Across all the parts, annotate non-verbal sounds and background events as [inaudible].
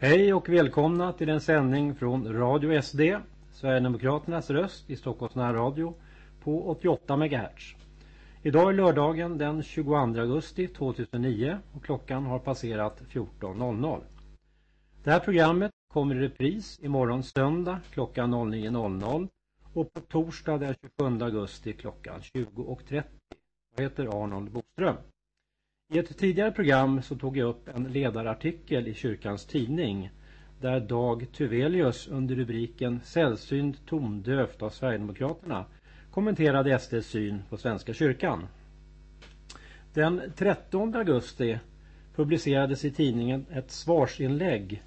Hej och välkomna till en sändning från Radio SD, Sverigedemokraternas röst i Stockholms närradio på 88 MHz. Idag är lördagen den 22 augusti 2009 och klockan har passerat 14.00. Det här programmet kommer i repris imorgon söndag klockan 09.00 och på torsdag den 27 augusti klockan 20.30. Jag heter Arnold Boström. I ett tidigare program så tog jag upp en ledarartikel i kyrkans tidning där Dag Tuvelius under rubriken Sällsynt tondövt av Sverigedemokraterna kommenterade SDs syn på Svenska kyrkan. Den 13 augusti publicerades i tidningen ett svarsinlägg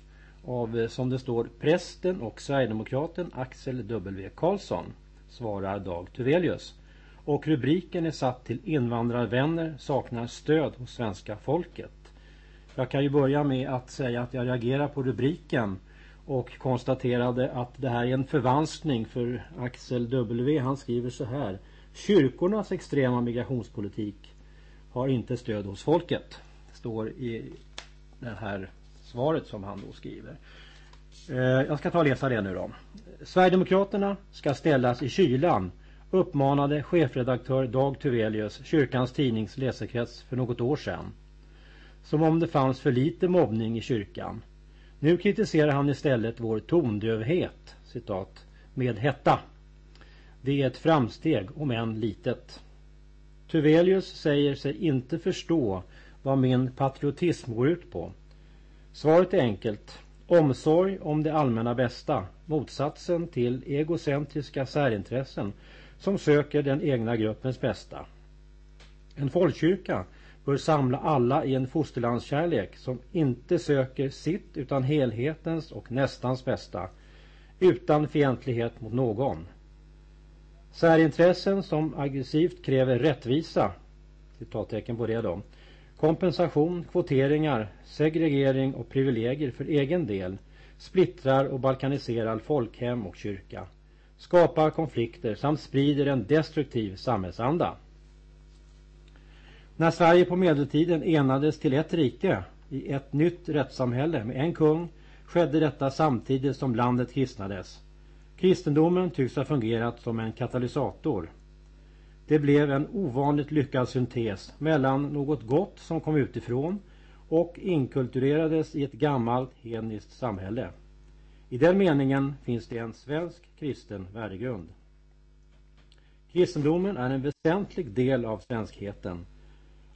av, som det står, prästen och sverigedemokraten Axel W. Karlsson, svarar Dag Tuvelius. Och rubriken är satt till invandrarvänner saknar stöd hos svenska folket. Jag kan ju börja med att säga att jag reagerar på rubriken och konstaterade att det här är en förvanskning för Axel W. Han skriver så här. Kyrkornas extrema migrationspolitik har inte stöd hos folket. Står i det här svaret som han då skriver. Eh, jag ska ta och läsa det nu då. Sverigedemokraterna ska ställas i kylan uppmanade chefredaktör Dag Tuvelius kyrkans tidnings läsekrets för något år sedan. Som om det fanns för lite mobbning i kyrkan. Nu kritiserar han istället vår tondövhet, citat, med hetta. Det är ett framsteg, om än litet. Tuvelius säger sig inte förstå vad min patriotism går ut på. Svaret är enkelt. Omsorg om det allmänna bästa, motsatsen till egocentriska särintressen som söker den egna gruppens bästa. En folkkyrka bör samla alla i en fosterlandskärlek som inte söker sitt utan helhetens och nästans bästa utan fientlighet mot någon. Särintressen som aggressivt kräver rättvisa citattecken på det då kompensation, kvoteringar, segregering och privilegier för egen del splittrar och balkaniserar folkhem och kyrka skapar konflikter samt sprider en destruktiv samhällsanda. När Sverige på medeltiden enades till ett rike i ett nytt rättssamhälle med en kung skedde detta samtidigt som landet kristnades. Kristendomen tycks ha fungerat som en katalysator. Det blev en ovanligt lyckad syntes mellan något gott som kom utifrån och inkulturerades i ett gammalt hedniskt samhälle. I den meningen finns det en svensk kristen värdegrund. Kristendomen är en väsentlig del av svenskheten.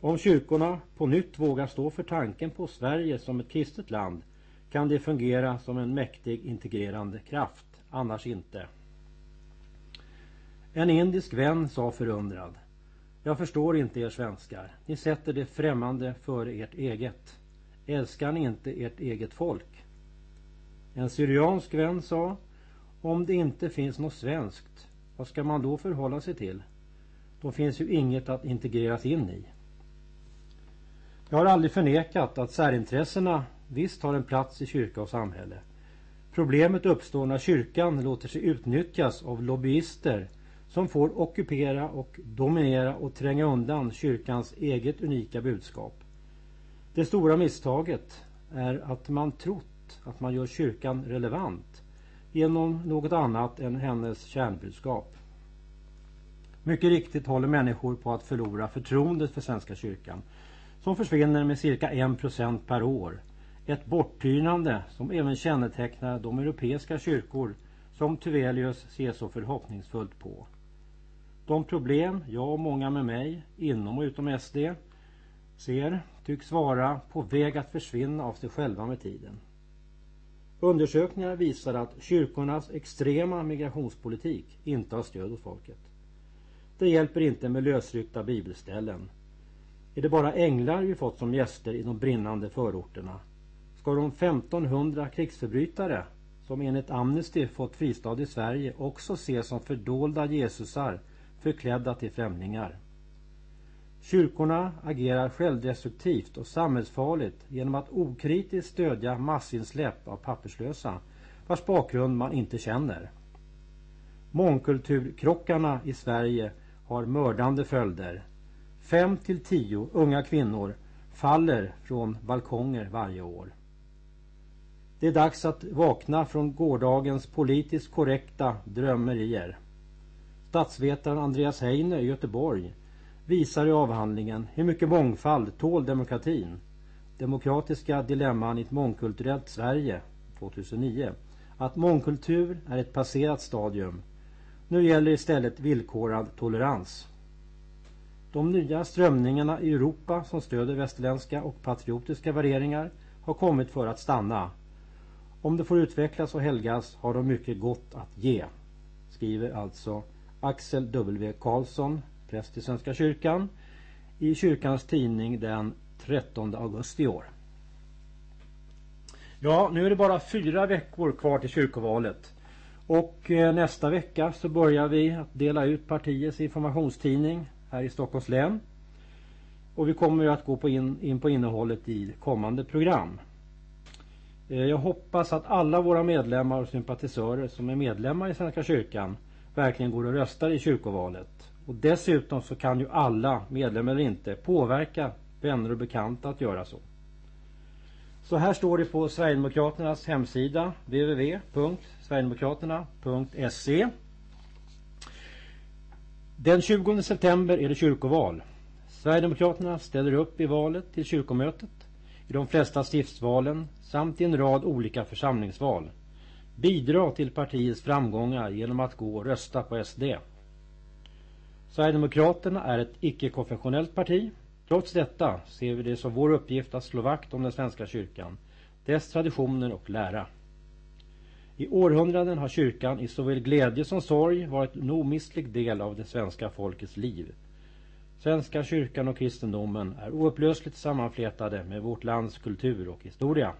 Om kyrkorna på nytt vågar stå för tanken på Sverige som ett kristet land kan det fungera som en mäktig integrerande kraft, annars inte. En indisk vän sa förundrad Jag förstår inte er svenskar. Ni sätter det främmande före ert eget. Älskar ni inte ert eget folk? En syriansk vän sa Om det inte finns något svenskt, vad ska man då förhålla sig till? Då finns ju inget att integreras in i. Jag har aldrig förnekat att särintressena visst har en plats i kyrka och samhälle. Problemet uppstår när kyrkan låter sig utnyttjas av lobbyister som får ockupera och dominera och tränga undan kyrkans eget unika budskap. Det stora misstaget är att man trott att man gör kyrkan relevant genom något annat än hennes kärnbudskap. Mycket riktigt håller människor på att förlora förtroendet för Svenska kyrkan som försvinner med cirka 1% per år. Ett borttynande som även kännetecknar de europeiska kyrkor som Tuvelius ser så förhoppningsfullt på. De problem jag och många med mig, inom och utom SD, ser tycks vara på väg att försvinna av sig själva med tiden. Undersökningar visar att kyrkornas extrema migrationspolitik inte har stöd hos folket. Det hjälper inte med lösryckta bibelställen. Är det bara änglar vi fått som gäster i de brinnande förorterna? Ska de 1500 krigsförbrytare som enligt Amnesty fått fristad i Sverige också ses som fördolda Jesusar förklädda till främlingar? Kyrkorna agerar självdestruktivt och samhällsfarligt genom att okritiskt stödja massinsläpp av papperslösa vars bakgrund man inte känner. Mångkulturkrockarna i Sverige har mördande följder. Fem till tio unga kvinnor faller från balkonger varje år. Det är dags att vakna från gårdagens politiskt korrekta drömmerier. Statsvetaren Andreas Heine i Göteborg visar i avhandlingen Hur mycket mångfald tål demokratin? Demokratiska dilemman i ett mångkulturellt Sverige 2009 att mångkultur är ett passerat stadium. Nu gäller istället villkorad tolerans. De nya strömningarna i Europa som stöder västerländska och patriotiska värderingar har kommit för att stanna. Om de får utvecklas och helgas har de mycket gott att ge. Skriver alltså Axel W. Karlsson, präst i Svenska kyrkan, i kyrkans tidning den 13 augusti i år. Ja, nu är det bara fyra veckor kvar till kyrkovalet. Och eh, nästa vecka så börjar vi att dela ut partiets informationstidning här i Stockholms län. Och vi kommer att gå på in, in på innehållet i kommande program. Eh, jag hoppas att alla våra medlemmar och sympatisörer som är medlemmar i Svenska kyrkan verkligen går och röstar i kyrkovalet. Och dessutom så kan ju alla, medlemmar eller inte, påverka vänner och bekanta att göra så. Så här står det på Sverigedemokraternas hemsida www.sverigedemokraterna.se Den 20 september är det kyrkoval. Sverigedemokraterna ställer upp i valet till kyrkomötet, i de flesta stiftsvalen samt i en rad olika församlingsval. Bidra till partiets framgångar genom att gå och rösta på SD. Sverigedemokraterna är ett icke-konfessionellt parti Trots detta ser vi det som vår uppgift att slå vakt om den svenska kyrkan, dess traditioner och lära. I århundraden har kyrkan i såväl glädje som sorg varit en omistlig del av det svenska folkets liv. Svenska kyrkan och kristendomen är oupplösligt sammanflätade med vårt lands kultur och historia.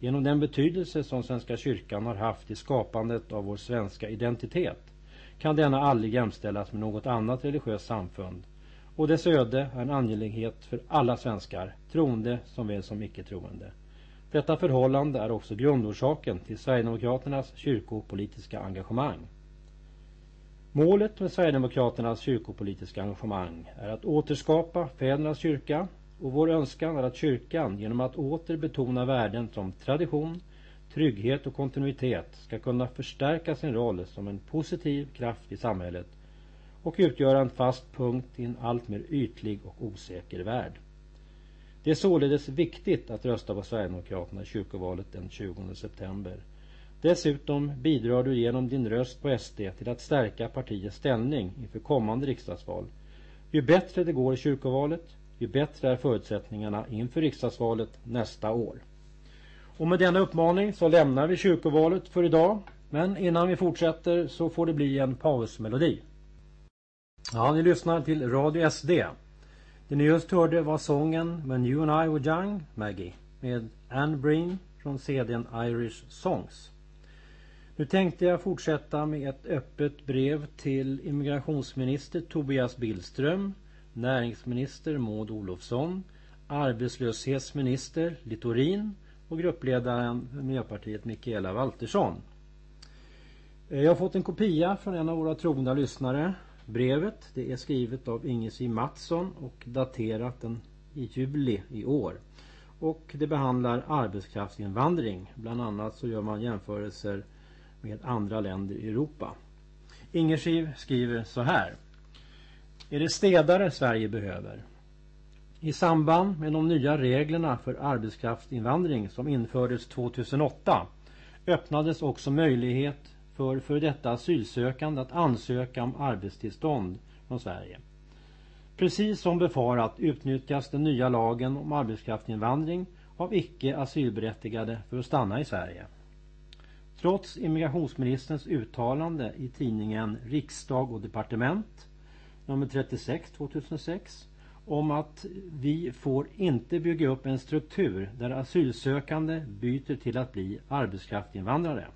Genom den betydelse som Svenska kyrkan har haft i skapandet av vår svenska identitet kan denna aldrig jämställas med något annat religiöst samfund och dess öde är en angelägenhet för alla svenskar, troende som väl som icke-troende. Detta förhållande är också grundorsaken till Sverigedemokraternas kyrkopolitiska engagemang. Målet med Sverigedemokraternas kyrkopolitiska engagemang är att återskapa fädernas kyrka och vår önskan är att kyrkan genom att åter betona värden som tradition, trygghet och kontinuitet ska kunna förstärka sin roll som en positiv kraft i samhället och utgöra en fast punkt i en allt mer ytlig och osäker värld. Det är således viktigt att rösta på Sverigedemokraterna i kyrkovalet den 20 september. Dessutom bidrar du genom din röst på SD till att stärka partiets ställning inför kommande riksdagsval. Ju bättre det går i kyrkovalet, ju bättre är förutsättningarna inför riksdagsvalet nästa år. Och med denna uppmaning så lämnar vi kyrkovalet för idag. Men innan vi fortsätter så får det bli en pausmelodi. Ja, ni lyssnar till Radio SD. Det ni just hörde var sången When You and I Were Young, Maggie, med Anne Breen från CDn Irish Songs. Nu tänkte jag fortsätta med ett öppet brev till immigrationsminister Tobias Billström, näringsminister Maud Olofsson, arbetslöshetsminister Littorin och gruppledaren för Miljöpartiet Mikaela Waltersson. Eh, jag har fått en kopia från en av våra trogna lyssnare Brevet det är skrivet av Inge Mattsson och daterat den i juli i år. Och det behandlar arbetskraftsinvandring. Bland annat så gör man jämförelser med andra länder i Europa. Ingersiv skriver så här. Är det städare Sverige behöver? I samband med de nya reglerna för arbetskraftsinvandring som infördes 2008 öppnades också möjlighet för för detta asylsökande att ansöka om arbetstillstånd från Sverige. Precis som befarat utnyttjas den nya lagen om arbetskraftsinvandring av icke asylberättigade för att stanna i Sverige. Trots immigrationsministerns uttalande i tidningen Riksdag och departement nummer 36 2006 om att vi får inte bygga upp en struktur där asylsökande byter till att bli arbetskraftsinvandrare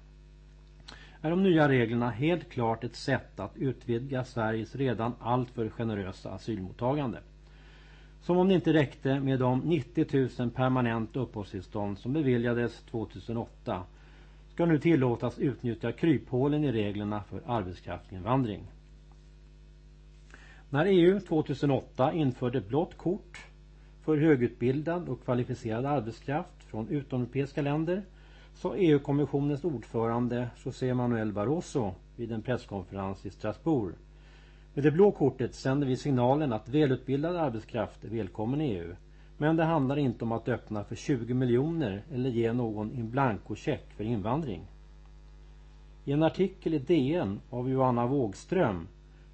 är de nya reglerna helt klart ett sätt att utvidga Sveriges redan alltför generösa asylmottagande. Som om det inte räckte med de 90 000 permanent uppehållstillstånd som beviljades 2008 ska nu tillåtas utnyttja kryphålen i reglerna för arbetskraftsinvandring. När EU 2008 införde blått kort för högutbildad och kvalificerad arbetskraft från utomeuropeiska länder sa EU-kommissionens ordförande José Manuel Barroso vid en presskonferens i Strasbourg. Med det blå kortet sänder vi signalen att välutbildad arbetskraft är välkommen i EU. Men det handlar inte om att öppna för 20 miljoner eller ge någon in blanco-check för invandring. I en artikel i DN av Johanna Wågström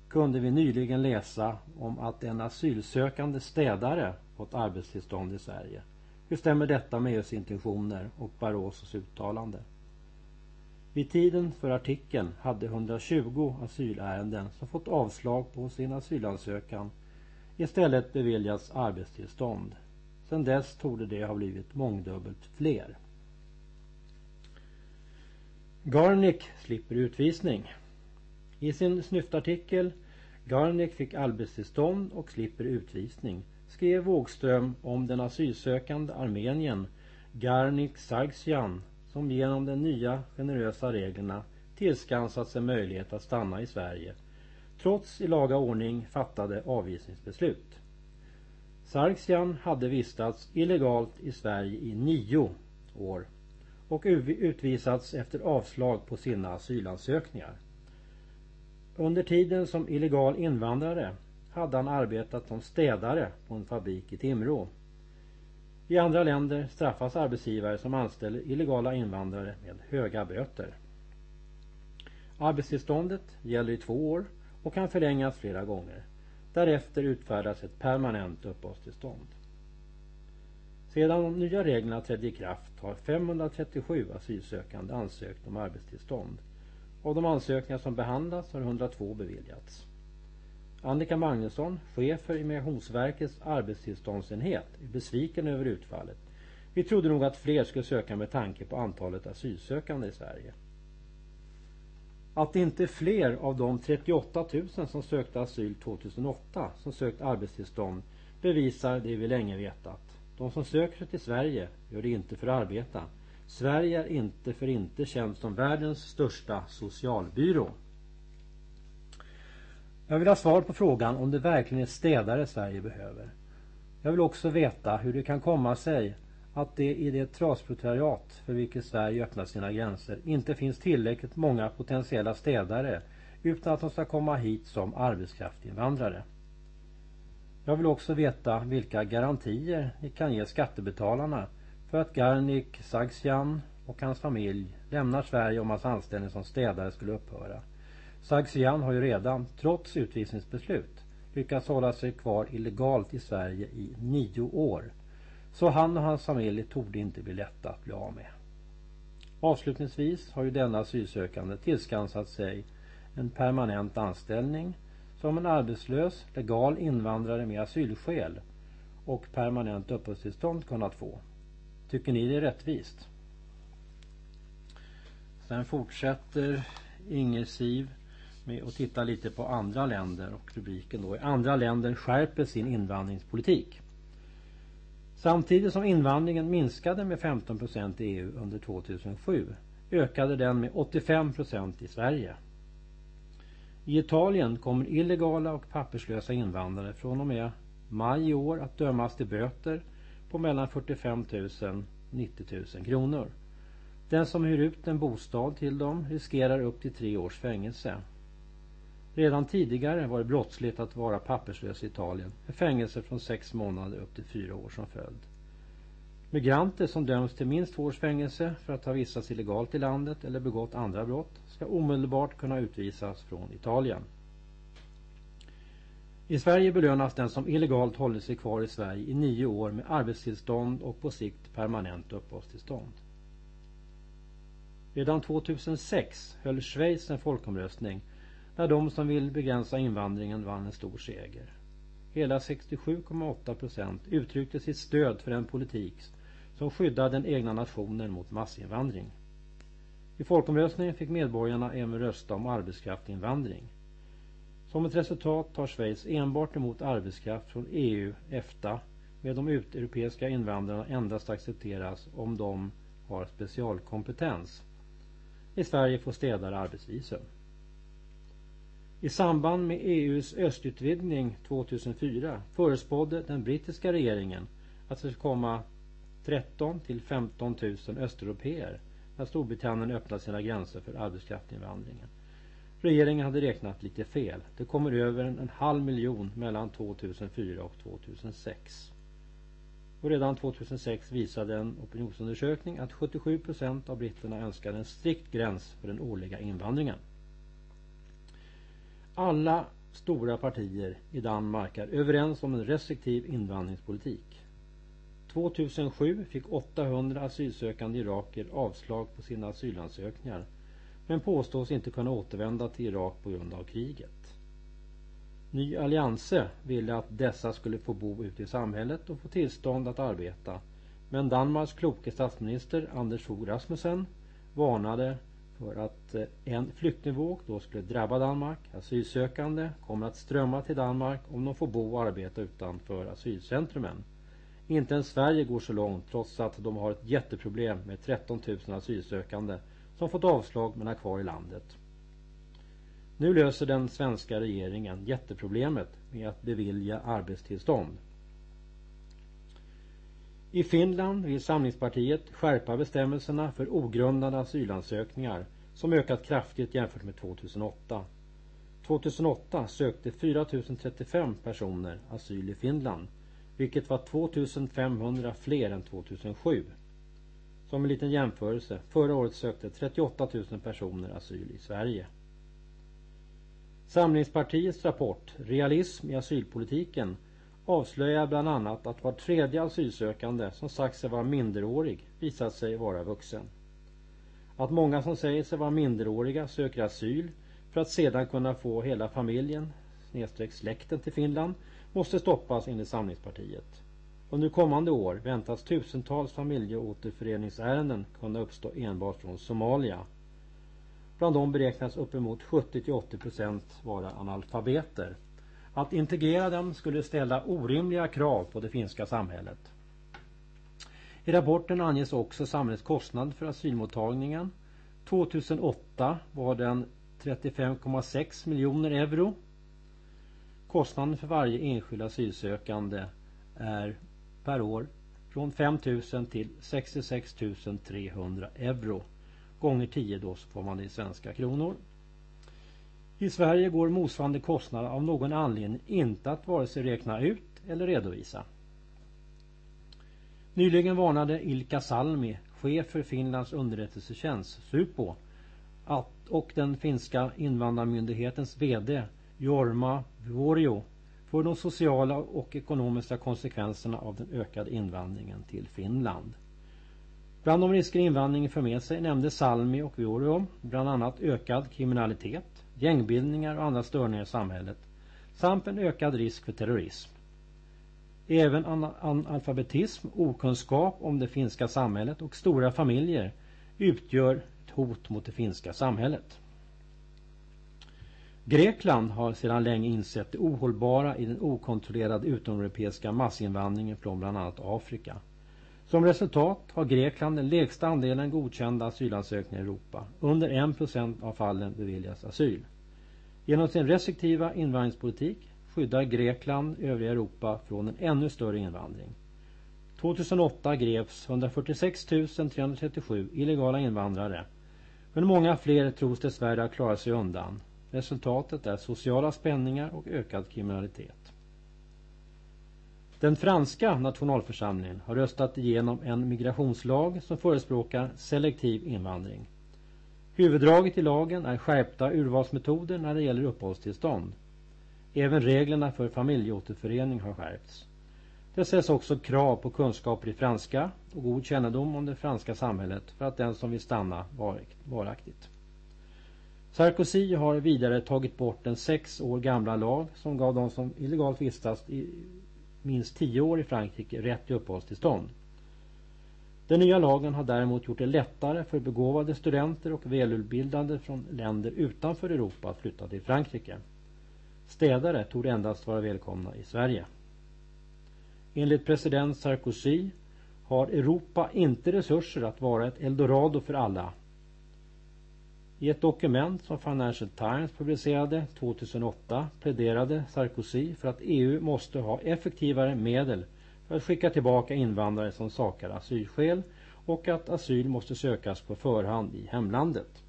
kunde vi nyligen läsa om att en asylsökande städare fått arbetstillstånd i Sverige. Hur stämmer detta med EUs intentioner och Barrosos uttalande? Vid tiden för artikeln hade 120 asylärenden som fått avslag på sin asylansökan istället beviljats arbetstillstånd. Sedan dess torde det ha blivit mångdubbelt fler. Garnick slipper utvisning. I sin snyftartikel Garnick fick arbetstillstånd och slipper utvisning skrev Wågström om den asylsökande armenien Garnik Sargsyan som genom de nya generösa reglerna tillskansat sig möjlighet att stanna i Sverige trots i laga ordning fattade avvisningsbeslut. Sargsyan hade vistats illegalt i Sverige i nio år och utvisats efter avslag på sina asylansökningar. Under tiden som illegal invandrare hade han arbetat som städare på en fabrik i Timrå. I andra länder straffas arbetsgivare som anställer illegala invandrare med höga böter. Arbetstillståndet gäller i två år och kan förlängas flera gånger. Därefter utfärdas ett permanent uppehållstillstånd. Sedan de nya reglerna trädde i kraft har 537 asylsökande ansökt om arbetstillstånd. Av de ansökningar som behandlats har 102 beviljats. Annika Magnusson, chef för Immigrationsverkets arbetstillståndsenhet, är besviken över utfallet. Vi trodde nog att fler skulle söka med tanke på antalet asylsökande i Sverige. Att det inte är fler av de 38 000 som sökte asyl 2008 som sökt arbetstillstånd bevisar det vi länge vetat. De som söker sig till Sverige gör det inte för att arbeta. Sverige är inte för inte känt som världens största socialbyrå. Jag vill ha svar på frågan om det verkligen är städare Sverige behöver. Jag vill också veta hur det kan komma sig att det i det trasproletariat för vilket Sverige öppnat sina gränser inte finns tillräckligt många potentiella städare utan att de ska komma hit som arbetskraftinvandrare. Jag vill också veta vilka garantier ni kan ge skattebetalarna för att Garnik Sagsjan och hans familj lämnar Sverige om hans anställning som städare skulle upphöra. Sagsjan har ju redan, trots utvisningsbeslut, lyckats hålla sig kvar illegalt i Sverige i nio år. Så han och hans familj torde inte bli lätta att bli av med. Avslutningsvis har ju denna asylsökande tillskansat sig en permanent anställning som en arbetslös legal invandrare med asylskäl och permanent uppehållstillstånd kunnat få. Tycker ni det är rättvist? Sen fortsätter Inger Siv med att titta lite på andra länder och rubriken då är Andra länder skärper sin invandringspolitik. Samtidigt som invandringen minskade med 15 procent i EU under 2007 ökade den med 85 procent i Sverige. I Italien kommer illegala och papperslösa invandrare från och med maj i år att dömas till böter på mellan 45 000 och 90 000 kronor. Den som hyr ut en bostad till dem riskerar upp till tre års fängelse. Redan tidigare var det brottsligt att vara papperslös i Italien med fängelse från sex månader upp till fyra år som följd. Migranter som döms till minst två års fängelse för att ha vistats illegalt i landet eller begått andra brott ska omedelbart kunna utvisas från Italien. I Sverige belönas den som illegalt håller sig kvar i Sverige i nio år med arbetstillstånd och på sikt permanent uppehållstillstånd. Redan 2006 höll Schweiz en folkomröstning där de som vill begränsa invandringen vann en stor seger. Hela 67,8 procent uttryckte sitt stöd för en politik som skyddar den egna nationen mot massinvandring. I folkomröstningen fick medborgarna även rösta om arbetskraftinvandring. Som ett resultat tar Schweiz enbart emot arbetskraft från EU, EFTA med de uteuropeiska invandrarna endast accepteras om de har specialkompetens. I Sverige får städare arbetsvisum. I samband med EUs östutvidgning 2004 förespådde den brittiska regeringen att det skulle komma 13 till 15 000 östeuropeer när Storbritannien öppnade sina gränser för arbetskraftsinvandringen. Regeringen hade räknat lite fel. Det kommer över en halv miljon mellan 2004 och 2006. Och redan 2006 visade en opinionsundersökning att 77 procent av britterna önskade en strikt gräns för den årliga invandringen. Alla stora partier i Danmark är överens om en restriktiv invandringspolitik. 2007 fick 800 asylsökande iraker avslag på sina asylansökningar men påstås inte kunna återvända till Irak på grund av kriget. Ny Allianse ville att dessa skulle få bo ute i samhället och få tillstånd att arbeta. Men Danmarks kloke statsminister Anders Fogh Rasmussen varnade för att eh, en flyktingvåg då skulle drabba Danmark. Asylsökande kommer att strömma till Danmark om de får bo och arbeta utanför asylcentrumen. Inte ens Sverige går så långt trots att de har ett jätteproblem med 13 000 asylsökande som fått avslag men är kvar i landet. Nu löser den svenska regeringen jätteproblemet med att bevilja arbetstillstånd. I Finland vill Samlingspartiet skärpa bestämmelserna för ogrundade asylansökningar som ökat kraftigt jämfört med 2008. 2008 sökte 4035 personer asyl i Finland vilket var 2500 fler än 2007. Som en liten jämförelse, förra året sökte 38 000 personer asyl i Sverige. Samlingspartiets rapport Realism i asylpolitiken avslöjar bland annat att var tredje asylsökande som sagt sig vara minderårig visat sig vara vuxen. Att många som säger sig vara minderåriga söker asyl för att sedan kunna få hela familjen snedstreck släkten till Finland måste stoppas enligt Samlingspartiet. Under kommande år väntas tusentals familjeåterföreningsärenden kunna uppstå enbart från Somalia Bland dem beräknas uppemot 70-80% vara analfabeter. Att integrera dem skulle ställa orimliga krav på det finska samhället. I rapporten anges också samhällets kostnad för asylmottagningen. 2008 var den 35,6 miljoner euro. Kostnaden för varje enskild asylsökande är per år från 5 000 till 66 300 euro gånger 10 då så får man det i svenska kronor. I Sverige går motsvarande kostnad av någon anledning inte att vare sig räkna ut eller redovisa. Nyligen varnade Ilka Salmi, chef för Finlands underrättelsetjänst, Supo, att, och den finska invandrarmyndighetens VD Jorma Vuorio för de sociala och ekonomiska konsekvenserna av den ökade invandringen till Finland. Bland de risker invandringen för med sig nämnde Salmi och Vuorio bland annat ökad kriminalitet, gängbildningar och andra störningar i samhället samt en ökad risk för terrorism. Även analfabetism, okunskap om det finska samhället och stora familjer utgör ett hot mot det finska samhället. Grekland har sedan länge insett det ohållbara i den okontrollerade utomeuropeiska massinvandringen från bland annat Afrika. Som resultat har Grekland den lägsta andelen godkända asylansökningar i Europa. Under 1% av fallen beviljas asyl. Genom sin restriktiva invandringspolitik skyddar Grekland övriga Europa från en ännu större invandring. 2008 greps 146 337 illegala invandrare. Men många fler tros dessvärre ha klarat sig undan. Resultatet är sociala spänningar och ökad kriminalitet. Den franska nationalförsamlingen har röstat igenom en migrationslag som förespråkar selektiv invandring. Huvuddraget i lagen är skärpta urvalsmetoder när det gäller uppehållstillstånd. Även reglerna för familjeåterförening har skärpts. Det ställs också krav på kunskaper i franska och god kännedom om det franska samhället för att den som vill stanna varaktigt. Sarkozy har vidare tagit bort den sex år gamla lag som gav de som illegalt vistas i minst tio år i Frankrike rätt till uppehållstillstånd. Den nya lagen har däremot gjort det lättare för begåvade studenter och välutbildade från länder utanför Europa att flytta till Frankrike. Städare tog endast vara välkomna i Sverige. Enligt president Sarkozy har Europa inte resurser att vara ett eldorado för alla i ett dokument som Financial Times publicerade 2008 pläderade Sarkozy för att EU måste ha effektivare medel för att skicka tillbaka invandrare som sakar asylskäl och att asyl måste sökas på förhand i hemlandet.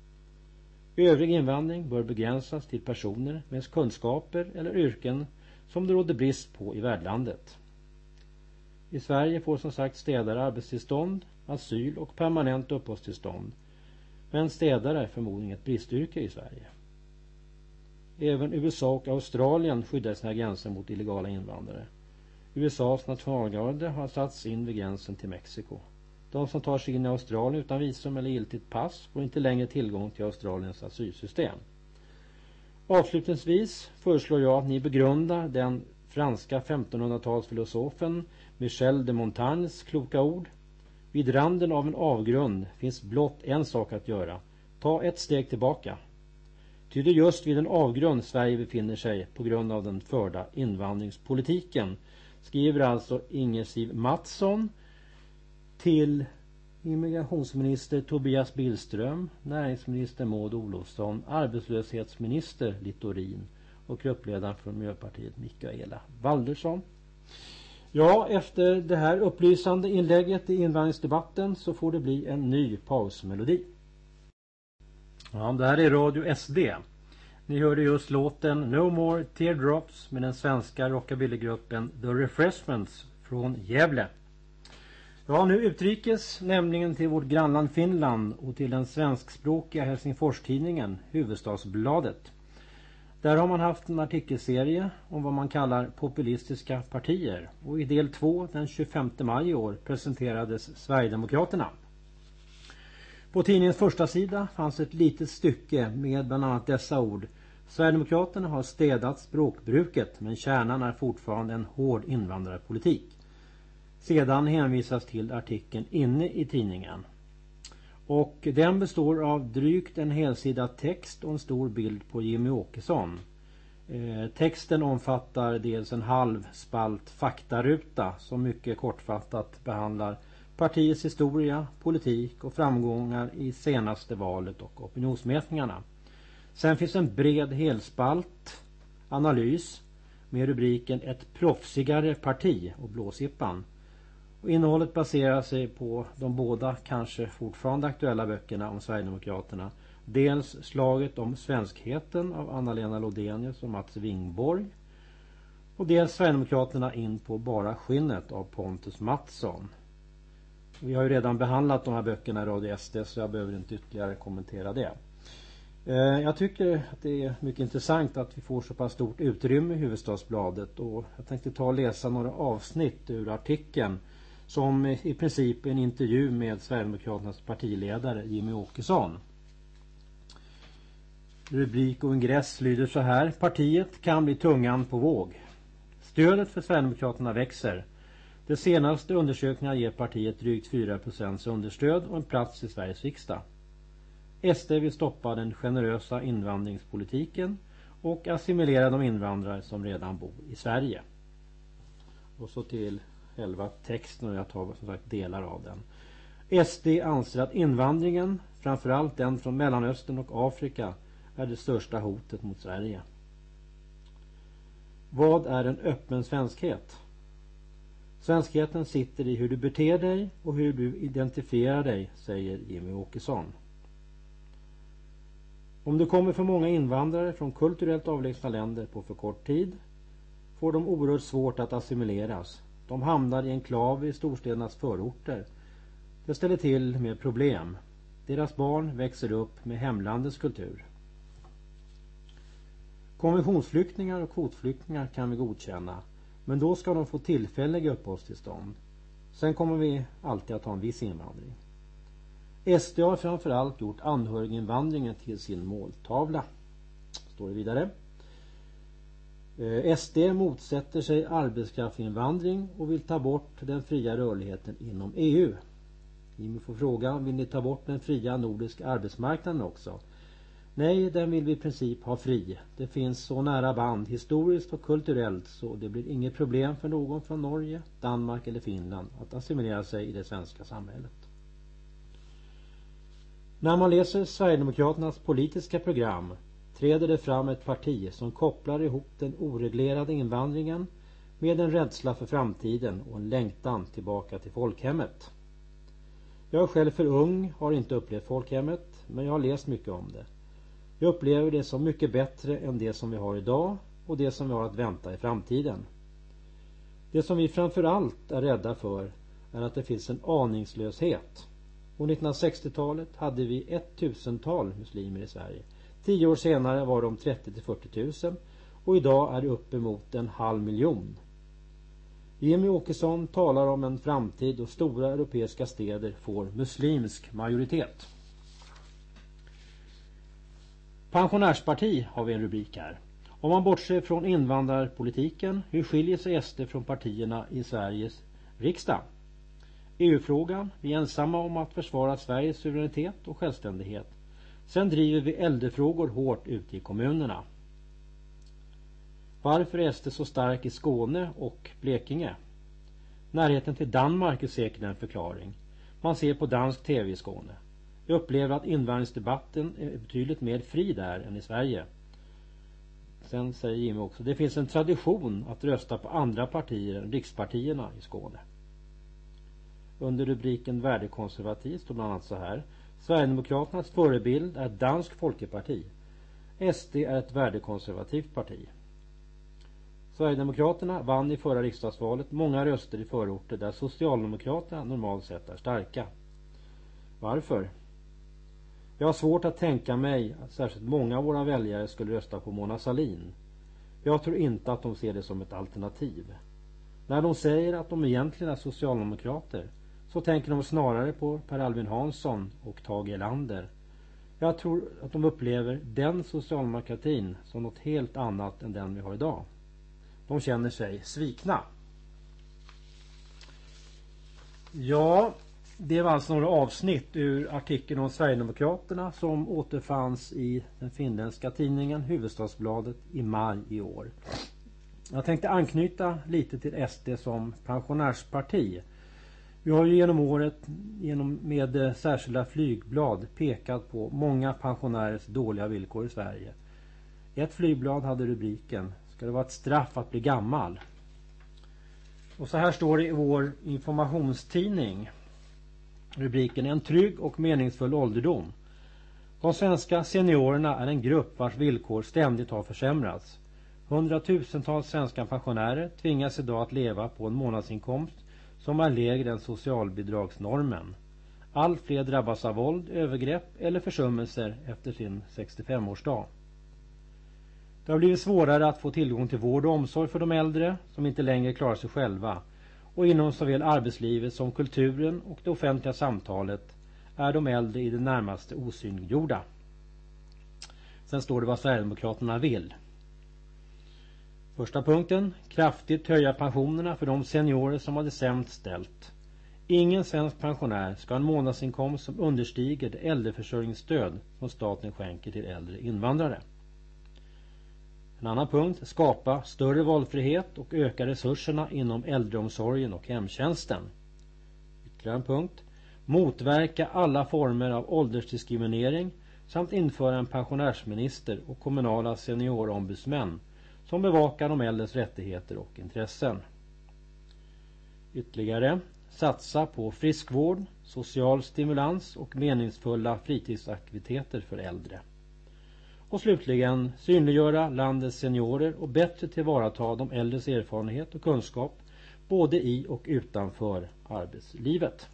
Övrig invandring bör begränsas till personer med kunskaper eller yrken som det råder brist på i värdlandet. I Sverige får som sagt städare arbetstillstånd, asyl och permanent uppehållstillstånd. Men städare är förmodligen ett bristyrke i Sverige. Även USA och Australien skyddar sina gränser mot illegala invandrare. USAs nationalgarde har satts in vid gränsen till Mexiko. De som tar sig in i Australien utan visum eller giltigt pass får inte längre tillgång till Australiens asylsystem. Avslutningsvis föreslår jag att ni begrundar den franska 1500-talsfilosofen Michel de Montagnes kloka ord. Vid randen av en avgrund finns blott en sak att göra. Ta ett steg tillbaka. Ty det är just vid en avgrund Sverige befinner sig på grund av den förda invandringspolitiken. Skriver alltså Inger Siv Mattsson till immigrationsminister Tobias Billström, näringsminister Maud Olofsson, arbetslöshetsminister Littorin och gruppledaren för Miljöpartiet Mikaela Waldersson. Ja, efter det här upplysande inlägget i invandringsdebatten så får det bli en ny pausmelodi. Ja, det här är Radio SD. Ni hörde just låten No More Teardrops med den svenska rockabillygruppen The Refreshments från Gävle. Ja, nu utrikes, nämligen till vårt grannland Finland och till den svenskspråkiga Helsingfors-tidningen Huvudstadsbladet. Där har man haft en artikelserie om vad man kallar populistiska partier och i del 2 den 25 maj i år presenterades Sverigedemokraterna. På tidningens första sida fanns ett litet stycke med bland annat dessa ord Sverigedemokraterna har städat språkbruket men kärnan är fortfarande en hård invandrarpolitik. Sedan hänvisas till artikeln inne i tidningen. Och den består av drygt en helsida text och en stor bild på Jimmy Åkesson. Eh, texten omfattar dels en halv spalt faktaruta som mycket kortfattat behandlar partiets historia, politik och framgångar i senaste valet och opinionsmätningarna. Sen finns en bred helspalt analys med rubriken Ett proffsigare parti och blåsippan och innehållet baserar sig på de båda kanske fortfarande aktuella böckerna om Sverigedemokraterna. Dels Slaget om svenskheten av Anna-Lena Lodenius och Mats Wingborg. Och dels Sverigedemokraterna in på bara skinnet av Pontus Mattsson. Vi har ju redan behandlat de här böckerna i Radio SD så jag behöver inte ytterligare kommentera det. Eh, jag tycker att det är mycket intressant att vi får så pass stort utrymme i Huvudstadsbladet och jag tänkte ta och läsa några avsnitt ur artikeln som i princip är en intervju med Sverigedemokraternas partiledare Jimmy Åkesson. Rubrik och ingress lyder så här. Partiet kan bli tungan på våg. Stödet för Sverigedemokraterna växer. De senaste undersökningarna ger partiet drygt 4 % understöd och en plats i Sveriges riksdag. SD vill stoppa den generösa invandringspolitiken och assimilera de invandrare som redan bor i Sverige. Och så till själva texten och jag tar som sagt delar av den. SD anser att invandringen, framförallt den från Mellanöstern och Afrika, är det största hotet mot Sverige. Vad är en öppen svenskhet? Svenskheten sitter i hur du beter dig och hur du identifierar dig, säger Jimmy Åkesson. Om det kommer för många invandrare från kulturellt avlägsna länder på för kort tid får de oerhört svårt att assimileras de hamnar i enklav i storstädernas förorter. Det ställer till med problem. Deras barn växer upp med hemlandets kultur. Konventionsflyktingar och kvotflyktingar kan vi godkänna. Men då ska de få tillfälliga uppehållstillstånd. Sen kommer vi alltid att ha en viss invandring. SD har framförallt gjort anhöriginvandringen till sin måltavla. Står det vidare. Eh, SD motsätter sig arbetskraftsinvandring och vill ta bort den fria rörligheten inom EU. Jimmy får fråga, vill ni ta bort den fria nordiska arbetsmarknaden också? Nej, den vill vi i princip ha fri. Det finns så nära band historiskt och kulturellt så det blir inget problem för någon från Norge, Danmark eller Finland att assimilera sig i det svenska samhället. När man läser Sverigedemokraternas politiska program träder det fram ett parti som kopplar ihop den oreglerade invandringen med en rädsla för framtiden och en längtan tillbaka till folkhemmet. Jag är själv för ung, har inte upplevt folkhemmet, men jag har läst mycket om det. Jag upplever det som mycket bättre än det som vi har idag och det som vi har att vänta i framtiden. Det som vi framförallt är rädda för är att det finns en aningslöshet. På 1960-talet hade vi ett tusental muslimer i Sverige. Tio år senare var de 30 till 40 000 och idag är det uppemot en halv miljon. Jimmy Åkesson talar om en framtid då stora europeiska städer får muslimsk majoritet. Pensionärsparti har vi en rubrik här. Om man bortser från invandrarpolitiken, hur skiljer sig SD från partierna i Sveriges riksdag? EU-frågan, vi är ensamma om att försvara Sveriges suveränitet och självständighet. Sen driver vi äldrefrågor hårt ute i kommunerna. Varför är SD så stark i Skåne och Blekinge? Närheten till Danmark är säkert en förklaring. Man ser på dansk tv i Skåne. Jag upplever att invandringsdebatten är betydligt mer fri där än i Sverige. Sen säger Jimmy också, det finns en tradition att rösta på andra partier än rikspartierna i Skåne. Under rubriken värdekonservativ står bland annat så här. Sverigedemokraternas förebild är Dansk Folkeparti. SD är ett värdekonservativt parti. Sverigedemokraterna vann i förra riksdagsvalet många röster i förorter där Socialdemokraterna normalt sett är starka. Varför? Jag har svårt att tänka mig att särskilt många av våra väljare skulle rösta på Mona Salin. Jag tror inte att de ser det som ett alternativ. När de säger att de egentligen är socialdemokrater så tänker de snarare på Per Albin Hansson och Tage Erlander. Jag tror att de upplever den socialdemokratin som något helt annat än den vi har idag. De känner sig svikna. Ja, det var alltså några avsnitt ur artikeln om Sverigedemokraterna som återfanns i den finländska tidningen Huvudstadsbladet i maj i år. Jag tänkte anknyta lite till SD som pensionärsparti. Vi har ju genom året genom med eh, särskilda flygblad pekat på många pensionärers dåliga villkor i Sverige. Ett flygblad hade rubriken Ska det vara ett straff att bli gammal? Och så här står det i vår informationstidning. Rubriken En trygg och meningsfull ålderdom. De svenska seniorerna är en grupp vars villkor ständigt har försämrats. Hundratusentals svenska pensionärer tvingas idag att leva på en månadsinkomst som är lägre än socialbidragsnormen. Allt fler drabbas av våld, övergrepp eller försummelser efter sin 65-årsdag. Det har blivit svårare att få tillgång till vård och omsorg för de äldre som inte längre klarar sig själva. Och inom såväl arbetslivet som kulturen och det offentliga samtalet är de äldre i det närmaste osynliggjorda. Sen står det vad Sverigedemokraterna vill. Första punkten. Kraftigt höja pensionerna för de seniorer som har det sämst ställt. Ingen svensk pensionär ska ha en månadsinkomst som understiger det äldreförsörjningsstöd som staten skänker till äldre invandrare. En annan punkt. Skapa större valfrihet och öka resurserna inom äldreomsorgen och hemtjänsten. Ytterligare en punkt. Motverka alla former av åldersdiskriminering samt införa en pensionärsminister och kommunala seniorombudsmän som bevakar de äldres rättigheter och intressen. Ytterligare satsa på friskvård, social stimulans och meningsfulla fritidsaktiviteter för äldre. Och slutligen synliggöra landets seniorer och bättre tillvarata de äldres erfarenhet och kunskap både i och utanför arbetslivet.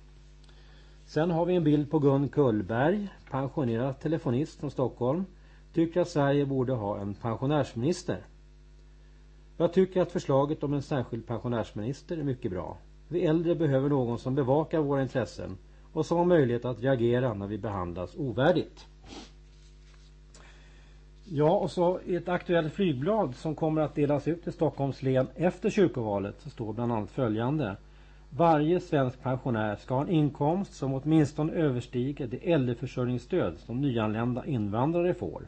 Sen har vi en bild på Gun Kullberg, pensionerad telefonist från Stockholm. Tycker att Sverige borde ha en pensionärsminister. Jag tycker att förslaget om en särskild pensionärsminister är mycket bra. Vi äldre behöver någon som bevakar våra intressen och som har möjlighet att reagera när vi behandlas ovärdigt. Ja, och så i ett aktuellt flygblad som kommer att delas ut i Stockholms län efter kyrkovalet så står bland annat följande. Varje svensk pensionär ska ha en inkomst som åtminstone överstiger det äldreförsörjningsstöd som nyanlända invandrare får.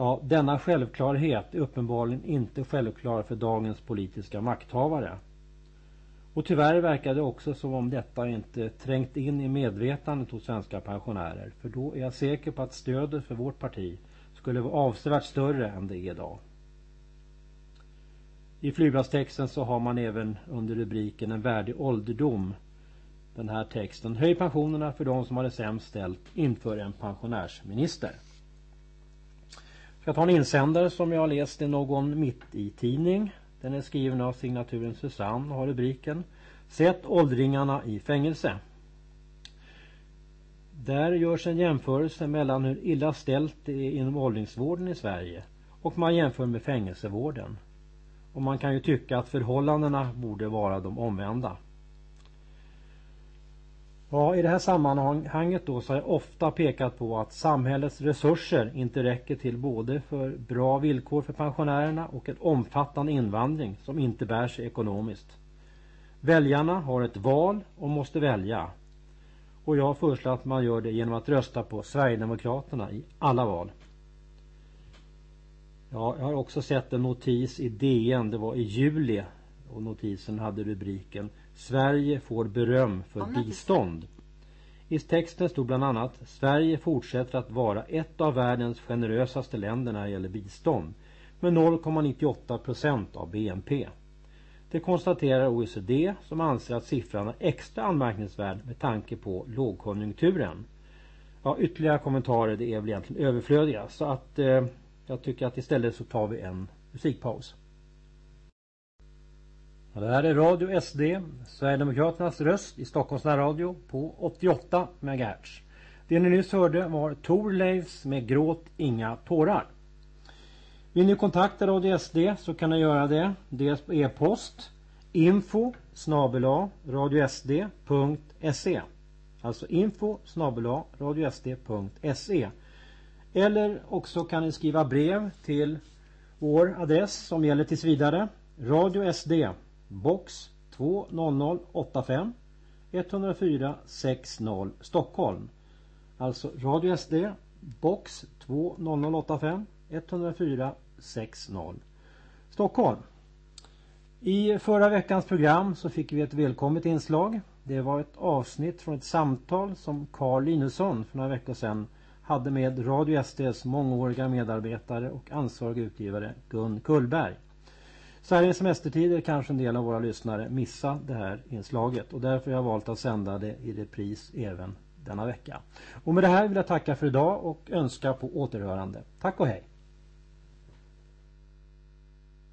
Ja, denna självklarhet är uppenbarligen inte självklar för dagens politiska makthavare. Och tyvärr verkar det också som om detta inte trängt in i medvetandet hos svenska pensionärer. För då är jag säker på att stödet för vårt parti skulle vara avsevärt större än det är idag. I flygbladstexten så har man även under rubriken En värdig ålderdom den här texten. Höj pensionerna för de som har det sämst ställt inför en pensionärsminister. Jag ska ta en insändare som jag har läst i någon mitt i tidning. Den är skriven av signaturen Susanne och har rubriken Sätt åldringarna i fängelse. Där görs en jämförelse mellan hur illa ställt det är inom åldringsvården i Sverige och man jämför med fängelsevården. Och man kan ju tycka att förhållandena borde vara de omvända. Ja, i det här sammanhanget då så har jag ofta pekat på att samhällets resurser inte räcker till både för bra villkor för pensionärerna och en omfattande invandring som inte bär sig ekonomiskt. Väljarna har ett val och måste välja. Och jag föreslår att man gör det genom att rösta på Sverigedemokraterna i alla val. Ja, jag har också sett en notis i DN, det var i juli och notisen hade rubriken Sverige får beröm för bistånd. I texten stod bland annat Sverige fortsätter att vara ett av världens generösaste länder när det gäller bistånd med 0,98 procent av BNP. Det konstaterar OECD som anser att siffran är extra anmärkningsvärd med tanke på lågkonjunkturen. Ja, ytterligare kommentarer det är väl egentligen överflödiga så att eh, jag tycker att istället så tar vi en musikpaus. Ja, det här är Radio SD, Sverigedemokraternas röst i Stockholms närradio på 88 MHz. Det ni nyss hörde var Torleifs med Gråt inga tårar. Vill ni kontakta Radio SD så kan ni göra det. Dels på e-post info snabela radiosd.se alltså info snabela radiosd.se eller också kan ni skriva brev till vår adress som gäller tills vidare. Radio SD box 20085 104 60 Stockholm alltså Radio SD box 20085 104 60 Stockholm i förra veckans program så fick vi ett välkommet inslag. Det var ett avsnitt från ett samtal som Carl Linusson för några veckor sedan hade med Radio SDs mångåriga medarbetare och ansvariga utgivare Gun Kullberg. Så här i semestertider kanske en del av våra lyssnare missar det här inslaget och därför har jag valt att sända det i repris även denna vecka. Och med det här vill jag tacka för idag och önska på återhörande. Tack och hej!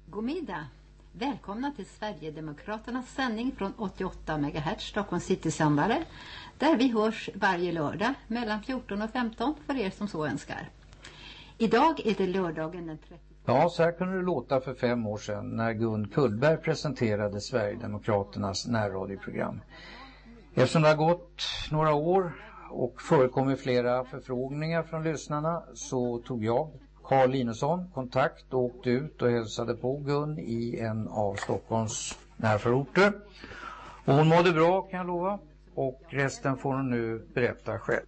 God middag! Välkomna till Sverigedemokraternas sändning från 88 MHz Stockholms City-sändare där vi hörs varje lördag mellan 14 och 15 för er som så önskar. Idag är det lördagen den 30 Ja, så här kunde det låta för fem år sedan när Gun Kullberg presenterade Sverigedemokraternas närradioprogram. Eftersom det har gått några år och förekommit flera förfrågningar från lyssnarna så tog jag Carl Linusson kontakt och åkte ut och hälsade på Gun i en av Stockholms närförorter. Och hon mådde bra kan jag lova och resten får hon nu berätta själv.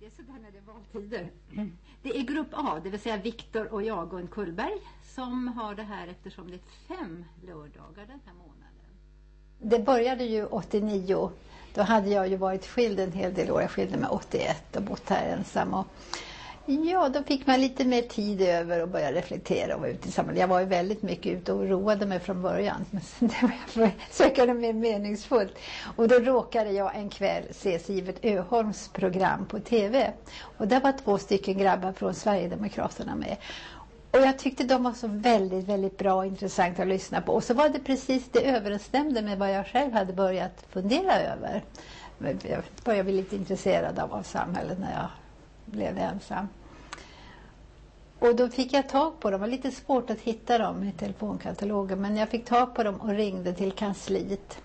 Det är sådär när det är valtider. Det är grupp A, det vill säga Viktor och jag, Gun Kullberg, som har det här eftersom det är fem lördagar den här månaden. Det började ju 89. Då hade jag ju varit skild en hel del år. Jag skilde mig 81 och bott här ensam. Och Ja, då fick man lite mer tid över och börja reflektera och vara ute i samhället. Jag var ju väldigt mycket ute och roade mig från början. Men [laughs] det var söka det mer meningsfullt. Och då råkade jag en kväll se Sivet Öholms program på TV. Och där var två stycken grabbar från Sverigedemokraterna med. Och jag tyckte de var så väldigt, väldigt bra och intressanta att lyssna på. Och så var det precis, det överensstämde med vad jag själv hade börjat fundera över. Jag började bli lite intresserad av, av samhället när jag blev ensam. Och då fick jag tag på dem. Det var lite svårt att hitta dem i telefonkatalogen. Men jag fick tag på dem och ringde till kansliet.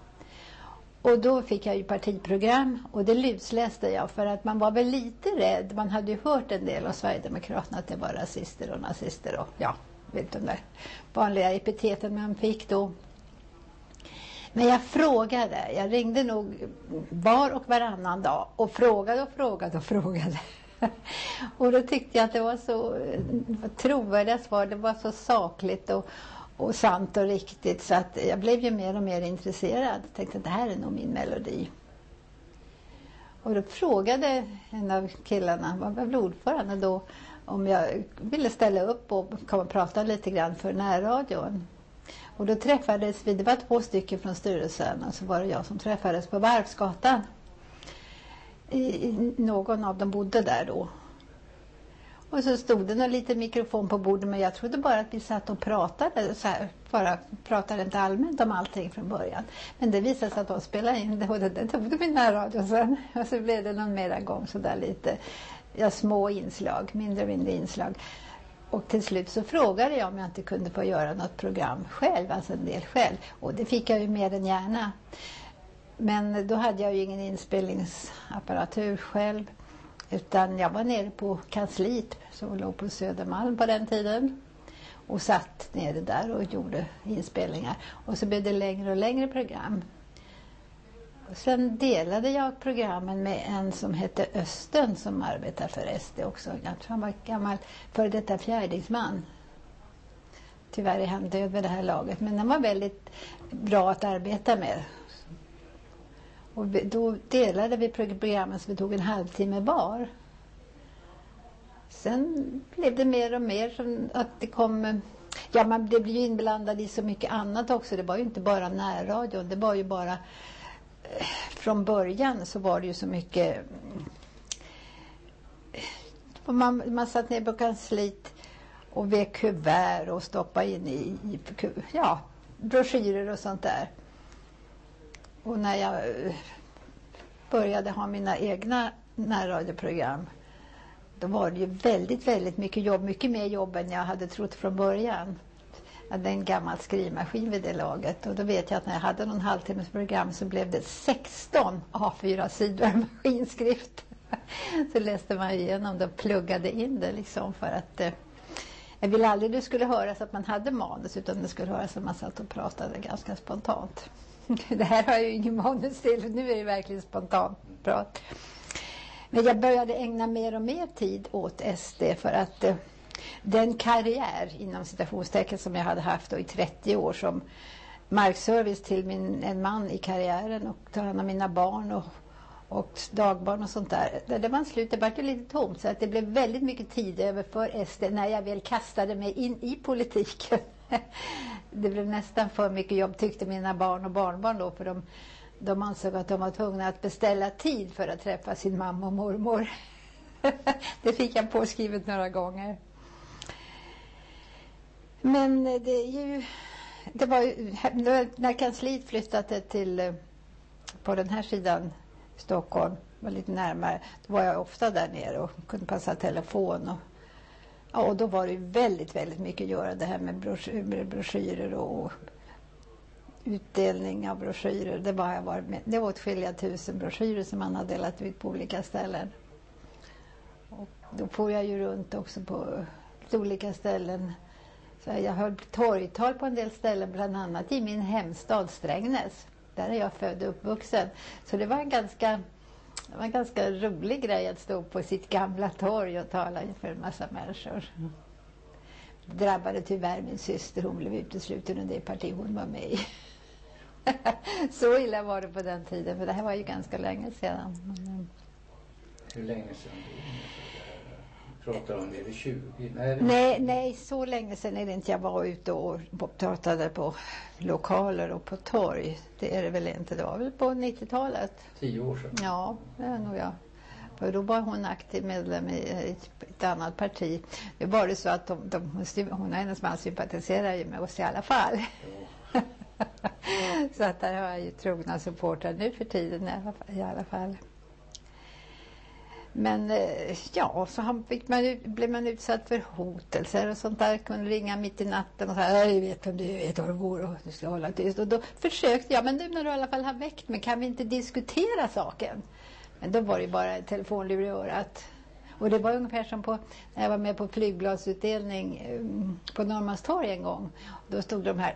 Och då fick jag ju partiprogram och det lusläste jag för att man var väl lite rädd. Man hade ju hört en del av Sverigedemokraterna att det var rasister och nazister och ja, vet de där vanliga epiteten man fick då. Men jag frågade, jag ringde nog var och varannan dag och frågade och frågade och frågade och då tyckte jag att det var så trovärdiga svar. Det var så sakligt och, och sant och riktigt så att jag blev ju mer och mer intresserad. Jag tänkte att det här är nog min melodi. Och då frågade en av killarna, var väl ordförande då, om jag ville ställa upp och komma och prata lite grann för närradion. Och då träffades vi, det var två stycken från styrelsen och så var det jag som träffades på Varvsgatan. I, någon av dem bodde där då. Och så stod det en liten mikrofon på bordet men jag trodde bara att vi satt och pratade så här, bara pratade inte allmänt om allting från början. Men det visade sig att de spelade in det och det tog de i närradion sen. Och så blev det någon mera gång sådär lite, ja små inslag, mindre och mindre inslag. Och till slut så frågade jag om jag inte kunde få göra något program själv, alltså en del själv. Och det fick jag ju mer än gärna. Men då hade jag ju ingen inspelningsapparatur själv. Utan jag var nere på kansliet som låg på Södermalm på den tiden. Och satt nere där och gjorde inspelningar. Och så blev det längre och längre program. Och sen delade jag programmen med en som hette Östen som arbetar för SD också. Jag tror han var gammal före detta fjärdingsman. Tyvärr är han död vid det här laget. Men han var väldigt bra att arbeta med. Och då delade vi programmen så vi tog en halvtimme var. Sen blev det mer och mer som att det kom Ja, man blev ju inblandad i så mycket annat också. Det var ju inte bara närradion. Det var ju bara eh, från början så var det ju så mycket eh, man, man satt ner på kansliet och vek kuvert och stoppade in i, i ja, broschyrer och sånt där. Och när jag eh, började ha mina egna närradioprogram då var det ju väldigt, väldigt mycket jobb. Mycket mer jobb än jag hade trott från början Jag hade en gammal skrivmaskin vid det laget. Och då vet jag att när jag hade någon halvtimmes program så blev det 16 A4-sidor [laughs] maskinskrift. så läste man igenom det och pluggade in det liksom för att eh, jag ville aldrig det skulle höras att man hade manus utan det skulle höras att man satt och pratade ganska spontant. [laughs] det här har jag ju ingen manus till, nu är det verkligen spontant prat. Men jag började ägna mer och mer tid åt SD för att eh, den karriär inom citationstecken som jag hade haft i 30 år som markservice till min, en man i karriären och ta hand om mina barn och, och dagbarn och sånt där. Det, det var slut, det var ju lite tomt så att det blev väldigt mycket tid över för SD när jag väl kastade mig in i politiken det blev nästan för mycket jobb tyckte mina barn och barnbarn då för de, de ansåg att de var tvungna att beställa tid för att träffa sin mamma och mormor. [laughs] det fick jag påskrivet några gånger. Men det är ju... Det var ju, när kansliet flyttade till eh, på den här sidan Stockholm, var lite närmare, då var jag ofta där nere och kunde passa telefon. Och, ja, och då var det väldigt, väldigt mycket att göra det här med broschyrer, broschyrer och utdelning av broschyrer. Det var jag varit med. Det var åtskilliga tusen broschyrer som man har delat ut på olika ställen. Och då får jag ju runt också på olika ställen så jag höll torgtal på en del ställen, bland annat i min hemstad Strängnäs. Där är jag född och uppvuxen. Så det var en ganska, det var en ganska rolig grej att stå på sitt gamla torg och tala inför en massa människor. Det drabbade tyvärr min syster. Hon blev utesluten ur det parti hon var med i. [laughs] Så illa var det på den tiden, för det här var ju ganska länge sedan. Hur länge sedan? Pratar om? Är det 20? Nej, nej, nej, så länge sedan är det inte jag var ute och pratade på lokaler och på torg. Det är det väl inte. Det var väl på 90-talet. Tio år sedan? Ja, det är nog jag. För då var hon aktiv medlem i ett, ett annat parti. Det var det så att de, de, hon och hennes man sympatiserar ju med oss i alla fall. Ja. [laughs] så att där har jag ju trogna supportrar nu för tiden i alla fall. I alla fall. Men eh, ja, så fick man, blev man utsatt för hotelser och sånt där. Kunde ringa mitt i natten och säga jag vet vem du är, vet var du bor och du ska hålla tyst. Och då försökte jag, men nu när du i alla fall har väckt mig, kan vi inte diskutera saken? Men då var det bara telefonlur i örat. Och det var ungefär som på, när jag var med på flygbladsutdelning eh, på Norrmalmstorg en gång. Då stod de här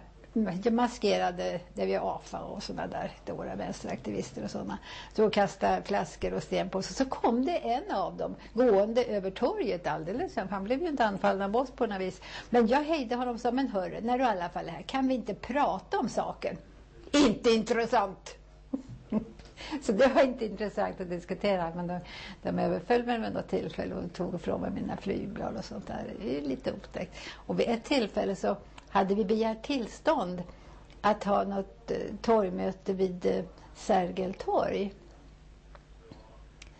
maskerade det vi AFA och sådana där dåra vänsteraktivister och sådana. Så kastade flaskor och sten på oss. Så kom det en av dem gående över torget alldeles. Han blev ju inte anfallen av oss på något vis. Men jag hejde honom och sa, men hörru, när du i alla fall är här, kan vi inte prata om saken? Inte intressant! [laughs] Så det var inte intressant att diskutera. Men de, de överföll mig vid något tillfälle och tog ifrån mig mina flygblad och sånt där. Det är lite otäckt. Och vid ett tillfälle så hade vi begärt tillstånd att ha något eh, torgmöte vid eh, Sergel torg.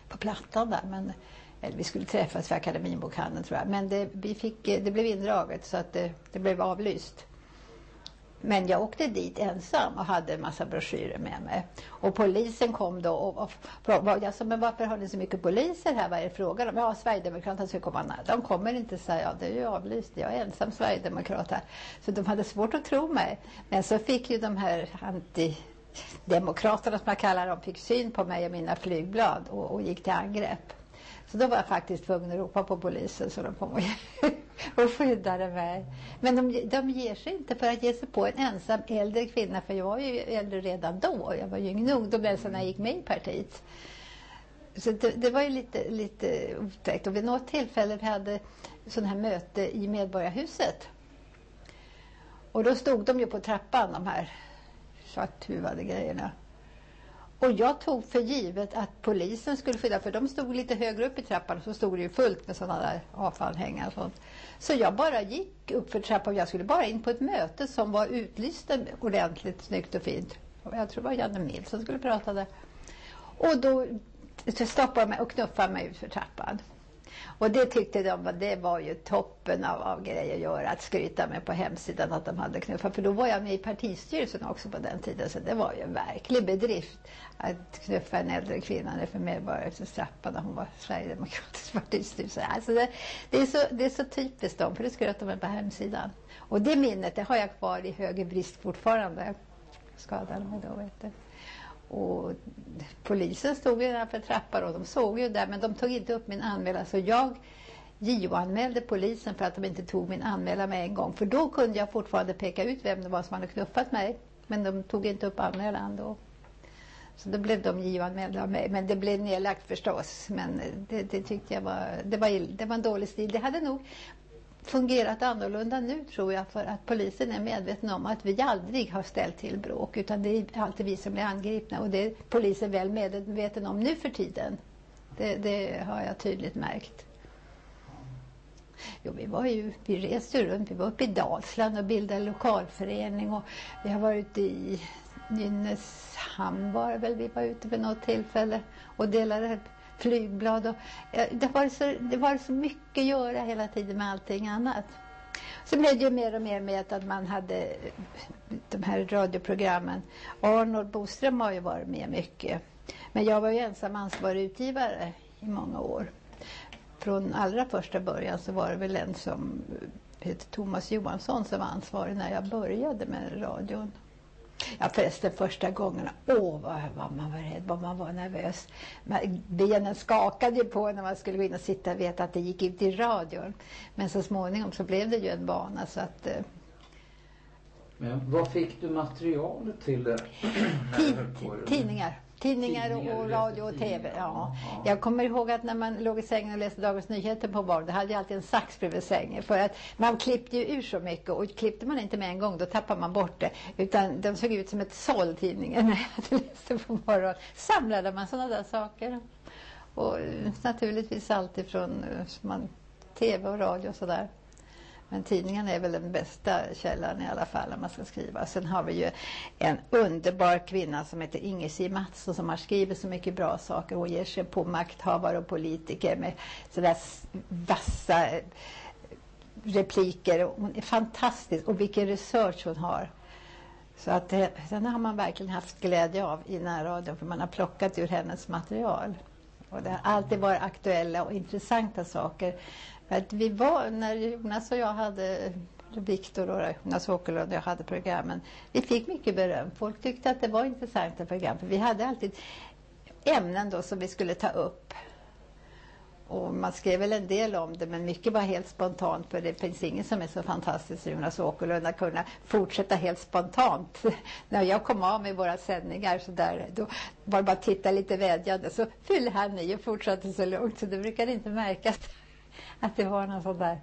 På Plattan där. Men, eller vi skulle träffas för Akademinbokhandeln tror jag. Men det, vi fick, eh, det blev indraget så att det, det blev avlyst. Men jag åkte dit ensam och hade en massa broschyrer med mig. Och polisen kom då och, och frågade, jag sa, men varför har ni så mycket poliser här? Vad är det frågan om? Ja, Sverigedemokraterna ska komma. Nej, de kommer inte, sa jag. Det är ju avlyst. Jag är ensam Sverigedemokrat här. Så de hade svårt att tro mig. Men så fick ju de här antidemokraterna, som jag kallar dem, fick syn på mig och mina flygblad och, och gick till angrepp. Så då var jag faktiskt tvungen att ropa på polisen så de kom och, [laughs] [laughs] och skyddade mig. Men de, de ger sig inte för att ge sig på en ensam äldre kvinna, för jag var ju äldre redan då. Jag var ju ingen ungdom ens när jag gick med i partiet. Så det, det, var ju lite, lite otäckt. Och vid något tillfälle vi hade sådana här möte i Medborgarhuset. Och då stod de ju på trappan, de här svarthuvade grejerna. Och jag tog för givet att polisen skulle skydda, för de stod lite högre upp i trappan och så stod det ju fullt med sådana där avfallhängar och sånt. Så jag bara gick upp för trappan. Jag skulle bara in på ett möte som var utlyst ordentligt, snyggt och fint. Jag tror det var Janne Mild som skulle prata där. Och då stoppade de mig och knuffade mig ut för trappan. Och det tyckte de det var ju toppen av, av grejer att göra, att skryta med på hemsidan att de hade knuffat. För då var jag med i partistyrelsen också på den tiden, så det var ju en verklig bedrift att knuffa en äldre kvinna nerför Medborgarhusets trappa när hon var Sverigedemokratisk partistyrelse. Alltså det, det, är så, det är så typiskt dem, för det skröt de med på hemsidan. Och det minnet, det har jag kvar i höger brist fortfarande. Skadade mig då, vet du. Och polisen stod ju där för trappan och de såg ju där men de tog inte upp min anmälan så jag JO-anmälde polisen för att de inte tog min anmälan med en gång. För då kunde jag fortfarande peka ut vem det var som hade knuffat mig. Men de tog inte upp anmälan då. Så då blev de JO-anmälda av mig. Men det blev nedlagt förstås. Men det, det tyckte jag var, det var, det var en dålig stil. Det hade nog fungerat annorlunda nu tror jag för att polisen är medveten om att vi aldrig har ställt till bråk utan det är alltid vi som blir angripna och det är polisen väl medveten om nu för tiden. Det, det har jag tydligt märkt. Jo, vi, var ju, vi reste runt. Vi var uppe i Dalsland och bildade lokalförening och vi har varit i Nynäshamn var det väl vi var ute vid något tillfälle och delade flygblad. Och, det, var så, det var så mycket att göra hela tiden med allting annat. Så blev det ju mer och mer med att man hade eh, de här radioprogrammen. Arnold Boström har ju varit med mycket. Men jag var ju ensam ansvarig utgivare i många år. Från allra första början så var det väl en som hette Thomas Johansson som var ansvarig när jag började med radion. Ja förresten första gångerna, åh vad, vad man var rädd, vad man var nervös. Man, benen skakade ju på när man skulle gå in och sitta och veta att det gick ut i radion. Men så småningom så blev det ju en vana så att eh, men vad fick du materialet till det? Tidningar. Tidningar och, och radio och tv. Ja. Jag kommer ihåg att när man låg i sängen och läste Dagens Nyheter på morgonen, då hade jag alltid en sax bredvid sängen. För att man klippte ju ur så mycket och klippte man inte med en gång, då tappar man bort det. Utan de såg ut som ett såll, tidningen, när jag hade läst det på morgonen. Samlade man sådana där saker. Och naturligtvis allt ifrån man, tv och radio och sådär. Men tidningen är väl den bästa källan i alla fall när man ska skriva. Sen har vi ju en underbar kvinna som heter Inger C. Mattsson som har skrivit så mycket bra saker. Hon ger sig på makthavare och politiker med sådär vassa eh, repliker. Hon är fantastisk och vilken research hon har. Så att eh, den har man verkligen haft glädje av i närradion för man har plockat ur hennes material. Och det har alltid varit aktuella och intressanta saker. Att vi var, när Jonas och jag hade, Viktor och Jonas Åkerlund och jag hade programmen, vi fick mycket beröm. Folk tyckte att det var intressanta program, för vi hade alltid ämnen då som vi skulle ta upp. Och man skrev väl en del om det, men mycket var helt spontant, för det finns ingen som är så fantastisk som Jonas Åkerlund att kunna fortsätta helt spontant. [laughs] När jag kom av med våra sändningar så där, då var det bara att titta lite vädjande, så fyllde han i och fortsatte så lugnt, så det brukade inte märkas att det var något sånt där